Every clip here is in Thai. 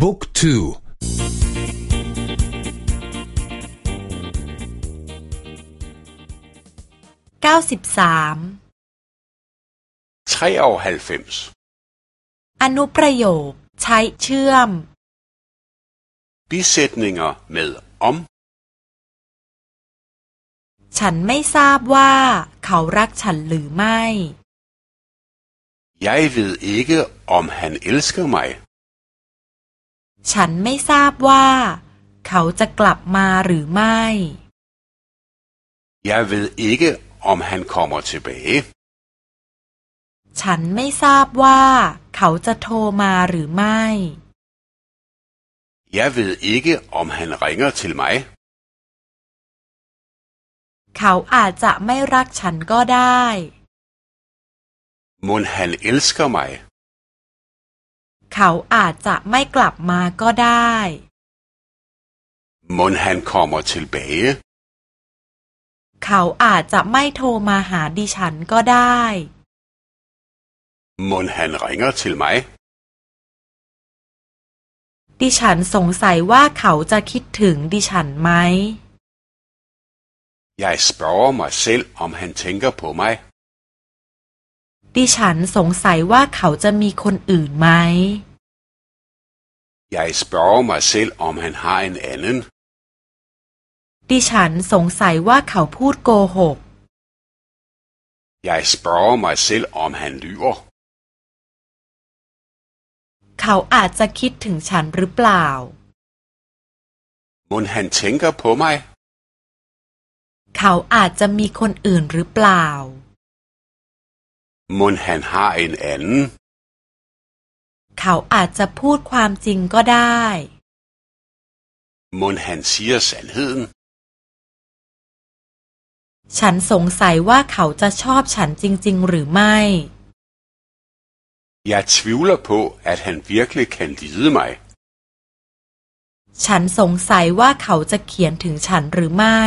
บุ๊กทูเก้าสิบสามอนุประโยคใช้เชื่อม Bisætninger med om ฉันไม่ทราบว่าเขารักฉันหรือไม่ Jeg ved ikke om han elsker mig ฉันไม่ทราบว่า เขาจะกลับมาหรือไม่ Jeg ved ikke om han kommer tilbage ฉันไม่ทราบว่า เขาจะโทรมาหรือไม่ Jeg ved ikke om han ringer til mig เขาอาจจะไม่รักฉันก็ได้ Mon han elsker mig เขาอาจจะไม่กลับมาก็ได้ Mon han kommer tilbage เขาอาจจะไม่โทรมาหาดิฉันก็ได้ Mon han ringer til mig ดิฉันสงสัยว่าเขาจะคิดถึงดิฉันไหม Jeg spørger mig selv om han tænker på mig ดิฉันสงสัยว่าเขาจะมีคนอื่นไหม Jeg spørger mig selv om han har en anden ดิฉันสงสัยว่าเขาพูดโกหก Jeg spørger mig selv om han lyver เขาอาจจะคิดถึงฉันหรือเปล่า Mon han tænker på mig เขาอาจจะมีคนอื่นหรือเปล่า Mon han har en anden เขาอาจจะพูดความจริงก็ได้ Mon han siger sandheden ฉันสงสัยว่าเขาจะชอบฉันจริง ๆ หรือไม่ Jeg tvivler på at han virkelig kan lide mig ฉันสงสัยว่าเขาจะเขียนถึงฉันหรือไม่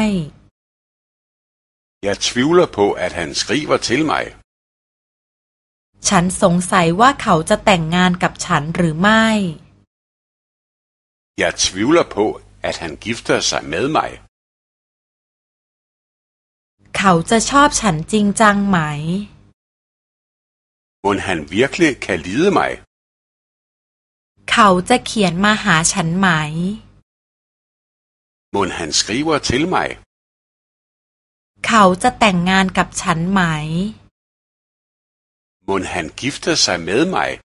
Jeg tvivler på at han skriver til mig ฉันสงสัยว่าเขาจะแต่งงานกับฉันหรือไม่ Jeg tvivler på at han gifter sig med mig เขาจะชอบฉันจริงจังไหม Mon han virkelig kan lide mig เขาจะเขียนมาหาฉันไหม Mon han skriver til mig เขาจะแต่งงานกับฉันไหม Mon han gifter sig med mig?